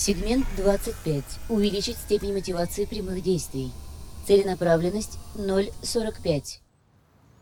Сегмент 25. Увеличить степень мотивации прямых действий. Целенаправленность 0,45.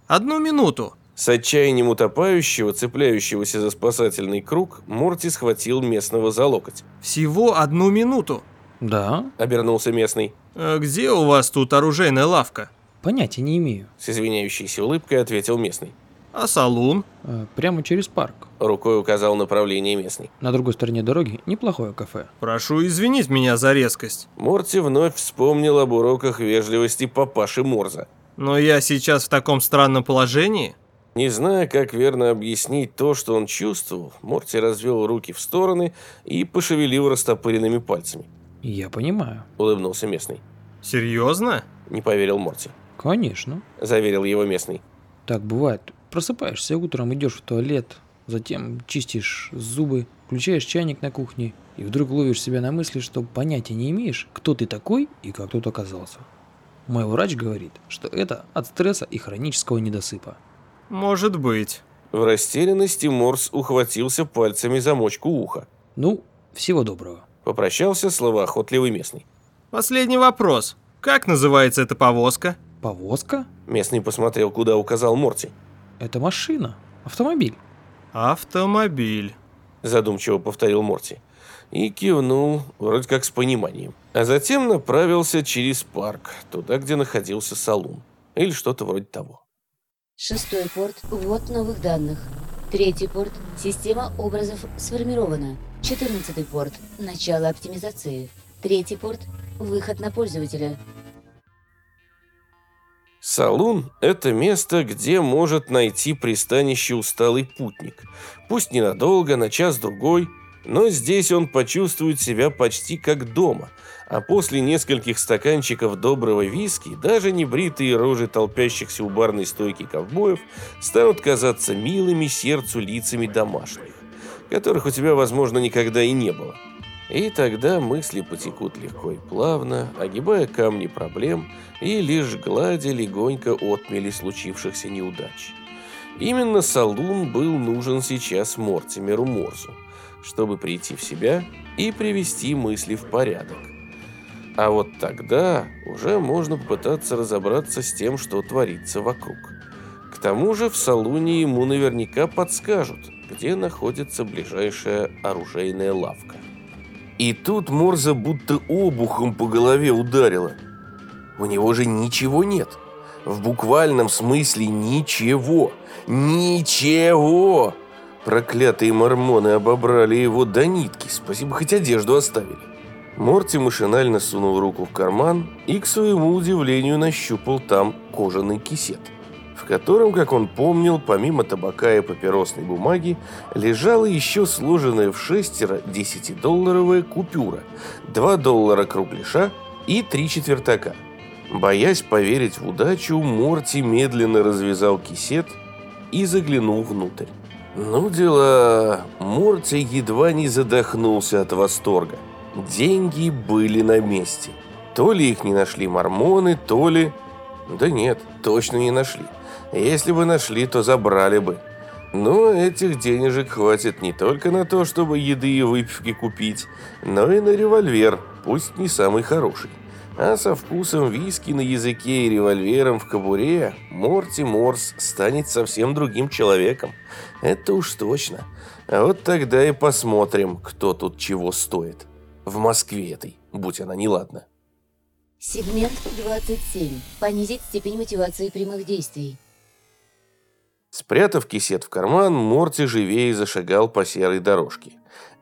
Одну минуту. С отчаянием утопающего, цепляющегося за спасательный круг, Морти схватил местного за локоть. Всего одну минуту. Да, Обернулся местный. А где у вас тут оружейная лавка? понятия не имею. С извиняющейся улыбкой ответил местный. А салун? Э, Прямо через парк. Рукой указал направление местный. На другой стороне дороги неплохое кафе. Прошу извинить меня за резкость. Морти вновь вспомнил об уроках вежливости папаши Морза. Но я сейчас в таком странном положении. Не зная, как верно объяснить то, что он чувствовал, Морти развел руки в стороны и пошевелил растопыренными пальцами. Я понимаю. Улыбнулся местный. Серьезно? Не поверил Морти. Конечно. Заверил его местный. Так бывает. Просыпаешься утром, идешь в туалет, затем чистишь зубы, включаешь чайник на кухне, и вдруг ловишь себя на мысли, что понятия не имеешь, кто ты такой и как тут оказался. Мой врач говорит, что это от стресса и хронического недосыпа. Может быть. В растерянности Морс ухватился пальцами за мочку уха. Ну, всего доброго. Попрощался словоохотливый местный. Последний вопрос. Как называется эта повозка? Повозка? Местный посмотрел, куда указал Морти. Это машина. Автомобиль. Автомобиль. Задумчиво повторил Морти. И кивнул, вроде как с пониманием. А затем направился через парк, туда, где находился салун. Или что-то вроде того. Шестой порт. Ввод новых данных. Третий порт. Система образов сформирована. Четырнадцатый порт. Начало оптимизации. Третий порт. Выход на пользователя. Салун – это место, где может найти пристанище усталый путник. Пусть ненадолго, на час-другой, но здесь он почувствует себя почти как дома, а после нескольких стаканчиков доброго виски даже небритые рожи толпящихся у барной стойки ковбоев станут казаться милыми сердцу лицами домашних, которых у тебя, возможно, никогда и не было. И тогда мысли потекут легко и плавно, огибая камни проблем и лишь гладя легонько отмели случившихся неудач. Именно Салун был нужен сейчас Мортимеру Морзу, чтобы прийти в себя и привести мысли в порядок. А вот тогда уже можно попытаться разобраться с тем, что творится вокруг. К тому же в Салуне ему наверняка подскажут, где находится ближайшая оружейная лавка. И тут Морза будто обухом по голове ударила. У него же ничего нет. В буквальном смысле ничего. Ничего! Проклятые мормоны обобрали его до нитки. Спасибо, хоть одежду оставили. Морти машинально сунул руку в карман и, к своему удивлению, нащупал там кожаный кисет, в котором, как он помнил, помимо табака и папиросной бумаги, лежала еще сложенная в шестеро 10-долларовая купюра, 2 доллара кругляша и 3 четвертака. Боясь поверить в удачу, Морти медленно развязал кисет и заглянул внутрь. Ну дела, Морти едва не задохнулся от восторга. Деньги были на месте. То ли их не нашли мормоны, то ли... Да нет, точно не нашли. Если бы нашли, то забрали бы. Но этих денежек хватит не только на то, чтобы еды и выпивки купить, но и на револьвер, пусть не самый хороший. А со вкусом виски на языке и револьвером в кобуре Морти Морс станет совсем другим человеком. Это уж точно. А вот тогда и посмотрим, кто тут чего стоит. В Москве этой, будь она неладна. Сегмент 27. Понизить степень мотивации прямых действий. Спрятав кисет в карман, Морти живее зашагал по серой дорожке.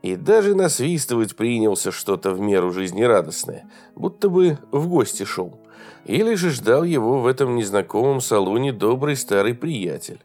И даже насвистывать принялся что-то в меру жизнерадостное, будто бы в гости шел. Или же ждал его в этом незнакомом салоне добрый старый приятель.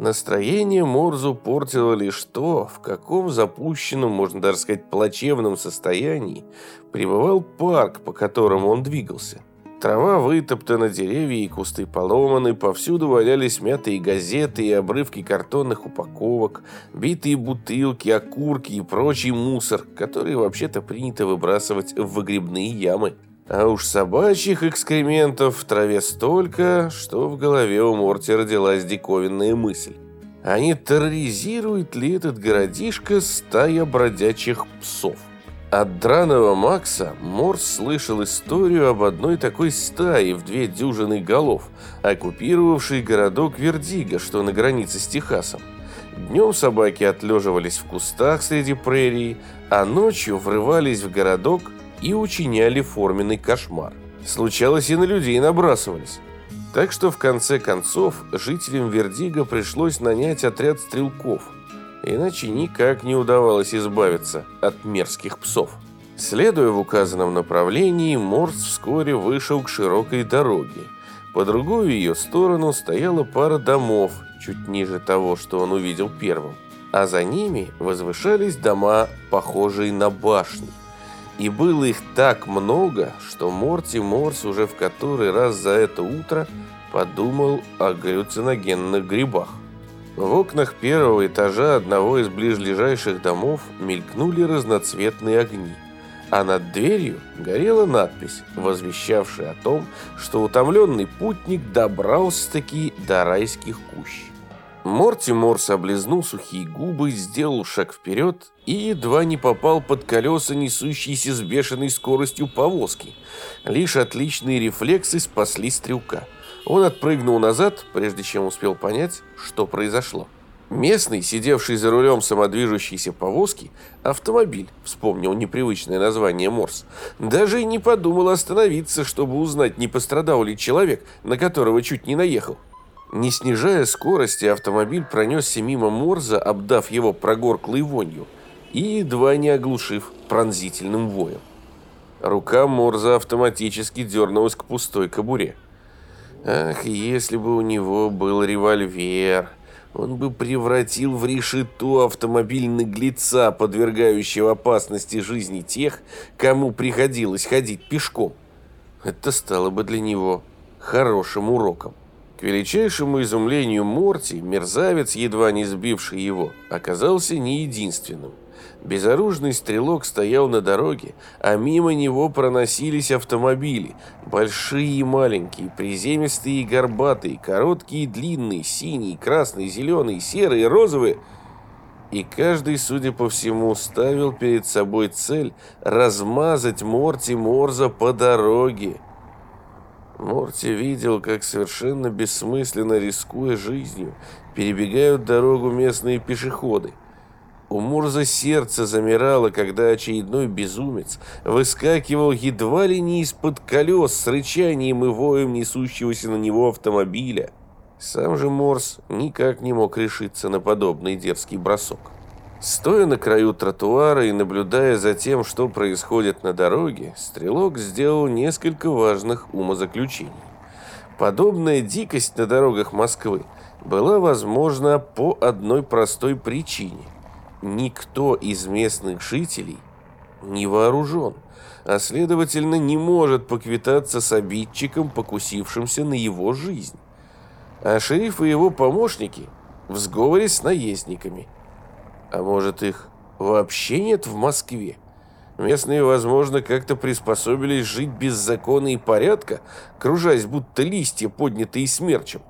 Настроение Морзу портило лишь то, в каком запущенном, можно даже сказать, плачевном состоянии пребывал парк, по которому он двигался. Трава вытоптана, деревья и кусты поломаны, повсюду валялись мятые газеты и обрывки картонных упаковок, битые бутылки, окурки и прочий мусор, который вообще-то принято выбрасывать в выгребные ямы. А уж собачьих экскрементов в траве столько, что в голове у Морти родилась диковинная мысль. А не терроризирует ли этот городишко стая бродячих псов? От драного Макса Морс слышал историю об одной такой стае в две дюжины голов, оккупировавшей городок Вердига, что на границе с Техасом. Днем собаки отлеживались в кустах среди прерий, а ночью врывались в городок и учиняли форменный кошмар. Случалось и на людей набрасывались. Так что в конце концов жителям Вердига пришлось нанять отряд стрелков, иначе никак не удавалось избавиться от мерзких псов. Следуя в указанном направлении, Морс вскоре вышел к широкой дороге. По другую ее сторону стояла пара домов, чуть ниже того, что он увидел первым, а за ними возвышались дома, похожие на башни. И было их так много, что Морти Морс уже в который раз за это утро подумал о галлюциногенных грибах. В окнах первого этажа одного из ближайших домов мелькнули разноцветные огни, а над дверью горела надпись, возвещавшая о том, что утомленный путник добрался-таки до райских кущ. Морти Морс облизнул сухие губы, сделал шаг вперед и едва не попал под колеса несущиеся с бешеной скоростью повозки. Лишь отличные рефлексы спасли стрелка. Он отпрыгнул назад, прежде чем успел понять, что произошло. Местный, сидевший за рулем самодвижущейся повозки, автомобиль, вспомнил непривычное название Морс, даже и не подумал остановиться, чтобы узнать, не пострадал ли человек, на которого чуть не наехал. Не снижая скорости, автомобиль пронесся мимо Морза, обдав его прогорклой вонью и едва не оглушив пронзительным воем. Рука Морза автоматически дернулась к пустой кобуре. Ах, если бы у него был револьвер, он бы превратил в решету автомобиль наглеца, подвергающего опасности жизни тех, кому приходилось ходить пешком. Это стало бы для него хорошим уроком. К величайшему изумлению Морти, мерзавец, едва не сбивший его, оказался не единственным. Безоружный стрелок стоял на дороге, а мимо него проносились автомобили. Большие и маленькие, приземистые и горбатые, короткие и длинные, синие, красные, зеленые, серые, розовые. И каждый, судя по всему, ставил перед собой цель размазать Морти Морза по дороге. Морти видел, как совершенно бессмысленно рискуя жизнью, перебегают дорогу местные пешеходы. У Мурза сердце замирало, когда очередной безумец выскакивал едва ли не из-под колес с рычанием и воем несущегося на него автомобиля. Сам же Морс никак не мог решиться на подобный дерзкий бросок. Стоя на краю тротуара и наблюдая за тем, что происходит на дороге, Стрелок сделал несколько важных умозаключений. Подобная дикость на дорогах Москвы была возможна по одной простой причине. Никто из местных жителей не вооружен, а следовательно не может поквитаться с обидчиком, покусившимся на его жизнь. А шериф и его помощники в сговоре с наездниками – а может, их вообще нет в Москве? Местные, возможно, как-то приспособились жить без закона и порядка, кружась будто листья, поднятые смерчем.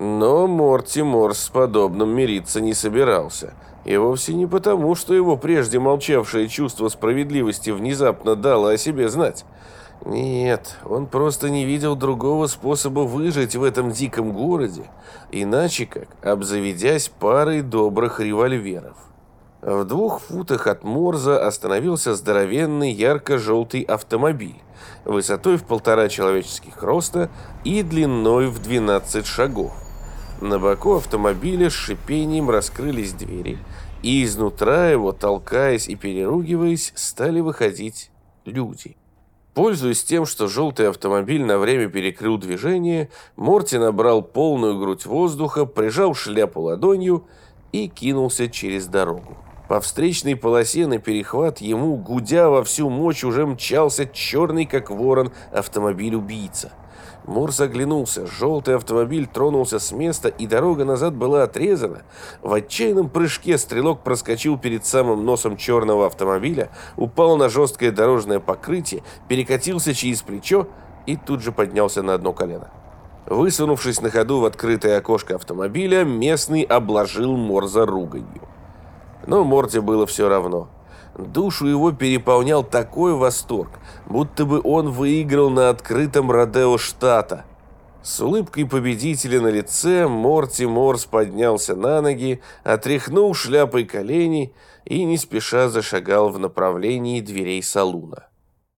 Но Морти Морс с подобным мириться не собирался. И вовсе не потому, что его прежде молчавшее чувство справедливости внезапно дало о себе знать. Нет, он просто не видел другого способа выжить в этом диком городе, иначе как обзаведясь парой добрых револьверов. В двух футах от Морза остановился здоровенный ярко-желтый автомобиль, высотой в полтора человеческих роста и длиной в 12 шагов. На боку автомобиля с шипением раскрылись двери, и изнутра его, толкаясь и переругиваясь, стали выходить люди. Пользуясь тем, что желтый автомобиль на время перекрыл движение, Морти набрал полную грудь воздуха, прижал шляпу ладонью и кинулся через дорогу. По встречной полосе на перехват ему, гудя во всю мощь, уже мчался черный, как ворон, автомобиль-убийца. Морс оглянулся, желтый автомобиль тронулся с места, и дорога назад была отрезана. В отчаянном прыжке стрелок проскочил перед самым носом черного автомобиля, упал на жесткое дорожное покрытие, перекатился через плечо и тут же поднялся на одно колено. Высунувшись на ходу в открытое окошко автомобиля, местный обложил Морза руганью. Но Морти было все равно. Душу его переполнял такой восторг, будто бы он выиграл на открытом Родео штата. С улыбкой победителя на лице Морти Морс поднялся на ноги, отряхнул шляпой колени и не спеша зашагал в направлении дверей салуна.